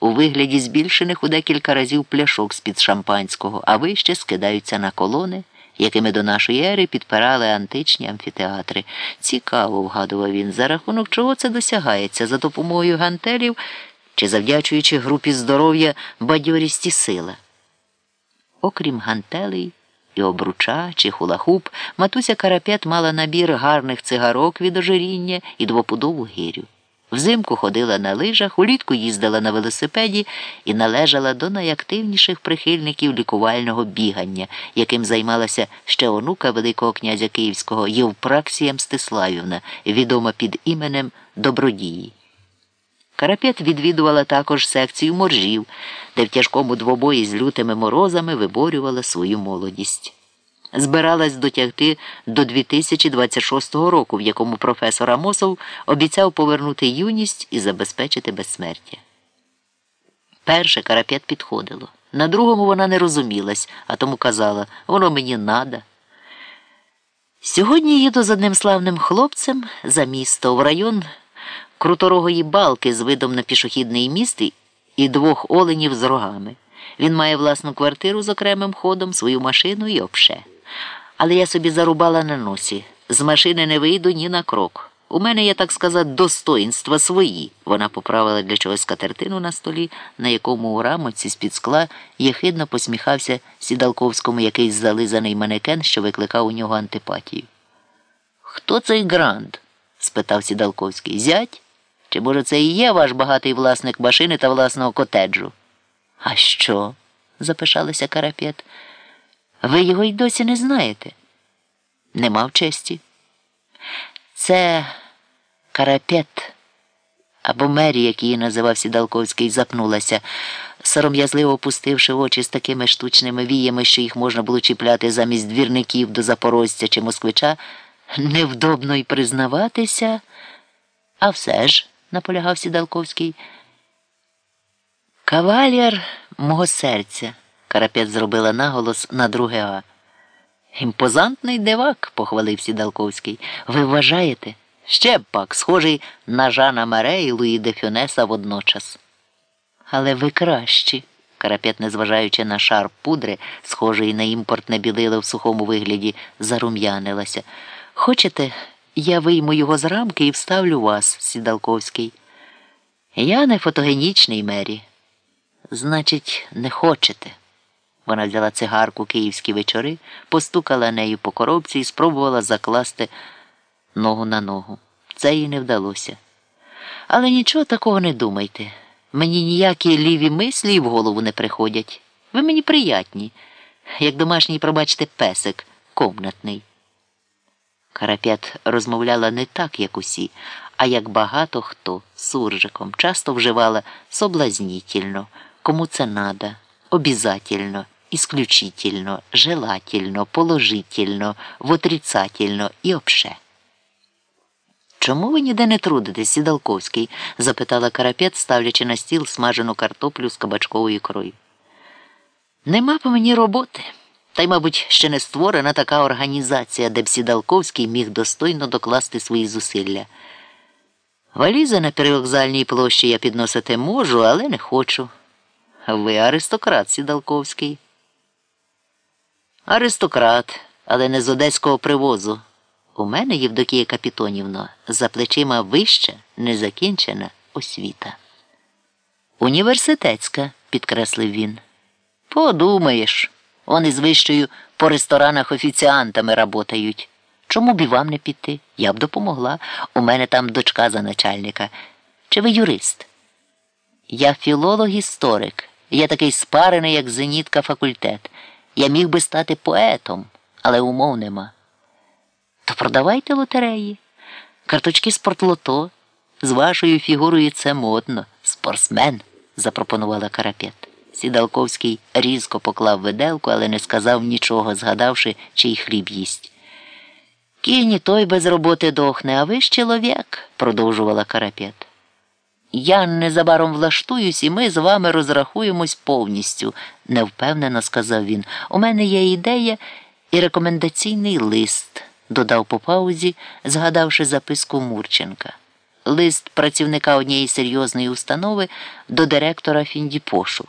у вигляді збільшених у декілька разів пляшок з-під шампанського, а вище скидаються на колони, якими до нашої ери підпирали античні амфітеатри. Цікаво, вгадував він, за рахунок чого це досягається, за допомогою гантелів чи завдячуючи групі здоров'я бадьорість і сила. Окрім гантелей і обруча чи хулахуп, матуся Карапет мала набір гарних цигарок від ожиріння і двопудову гирю. Взимку ходила на лижах, улітку їздила на велосипеді і належала до найактивніших прихильників лікувального бігання, яким займалася ще онука Великого князя Київського Євпраксія Мстиславівна, відома під іменем Добродії. Карапет відвідувала також секцію моржів, де в тяжкому двобої з лютими морозами виборювала свою молодість. Збиралась дотягти до 2026 року, в якому професор Амосов обіцяв повернути юність і забезпечити безсмертя. Перше карапет підходило. На другому вона не розумілась, а тому казала воно мені надо. Сьогодні їду з одним славним хлопцем за місто в район круторогої балки з видом на пішохідний міст і двох оленів з рогами. Він має власну квартиру з окремим ходом, свою машину і обше. Але я собі зарубала на носі. З машини не вийду ні на крок. У мене є, так сказати, достоїнства свої. Вона поправила для чогось скатертину на столі, на якому у рамоці з-під скла єхидно посміхався сідалковському якийсь зализаний манекен, що викликав у нього антипатію. Хто цей грант? спитав сідалковський. Зять? Чи, може, це і є ваш багатий власник машини та власного котеджу? А що? запишалася карапет. Ви його й досі не знаєте? Не мав честі. Це карапет або Мері, як її називав Сідалковський, запнулася, сором'язливо опустивши очі з такими штучними віями, що їх можна було чіпляти замість двірників до запорожця чи москвича, невдобно й признаватися. А все ж, наполягав Сідалковський. Кавалер мого серця. Карапет зробила наголос на друге А. Імпозантний дивак, похвалив Сідалковський. Ви вважаєте? Ще б пак, схожий на Жана Маре і Луї де Фюнеса водночас. Але ви кращі. Карапет, незважаючи на шар пудри, схожий на імпортне білило в сухому вигляді, зарум'янилася. Хочете, я вийму його з рамки і вставлю вас, Сідалковський. Я не фотогенічний мері. Значить, не хочете. Вона взяла цигарку київські вечори, постукала нею по коробці і спробувала закласти ногу на ногу. Це їй не вдалося. Але нічого такого не думайте. Мені ніякі ліві мислі і в голову не приходять. Ви мені приятні, як домашній, пробачте, песик, комнатний. Карапет розмовляла не так, як усі, а як багато хто суржиком, часто вживала соблазнітельно, кому це надо, обязательно, исключительно, желательно, положительно, в отрицательно і обше. Чому ви ніде не трудитесь, Сідалковський? запитала карапет, ставлячи на стіл смажену картоплю з кабачковою ікрою. Нема по мені роботи. Та й, мабуть, ще не створена така організація, де б Сідалковський міг достойно докласти свої зусилля. Валізи на перевокзальній площі я підносити можу, але не хочу. Ви аристократ, Сідалковський. Аристократ, але не з одеського привозу. У мене, Євдокія Капітонівно, за плечима вища, незакінчена освіта. Університетська, підкреслив він. Подумаєш, вони з вищою по ресторанах офіціантами работають. Чому б і вам не піти? Я б допомогла. У мене там дочка за начальника. Чи ви юрист? Я філолог-історик. Я такий спарений, як зенітка факультет. Я міг би стати поетом, але умов нема. То продавайте лотереї, карточки спортлото. З вашою фігурою це модно. Спортсмен, запропонувала карапет. Сідалковський різко поклав виделку, але не сказав нічого, згадавши, чий хліб їсть. Кінь той без роботи дохне, а ви ж чоловік, продовжувала карапет. Я незабаром влаштуюсь, і ми з вами розрахуємось повністю, невпевнено сказав він. У мене є ідея і рекомендаційний лист, додав по паузі, згадавши записку Мурченка. лист працівника однієї серйозної установи до директора Фіндіпошу.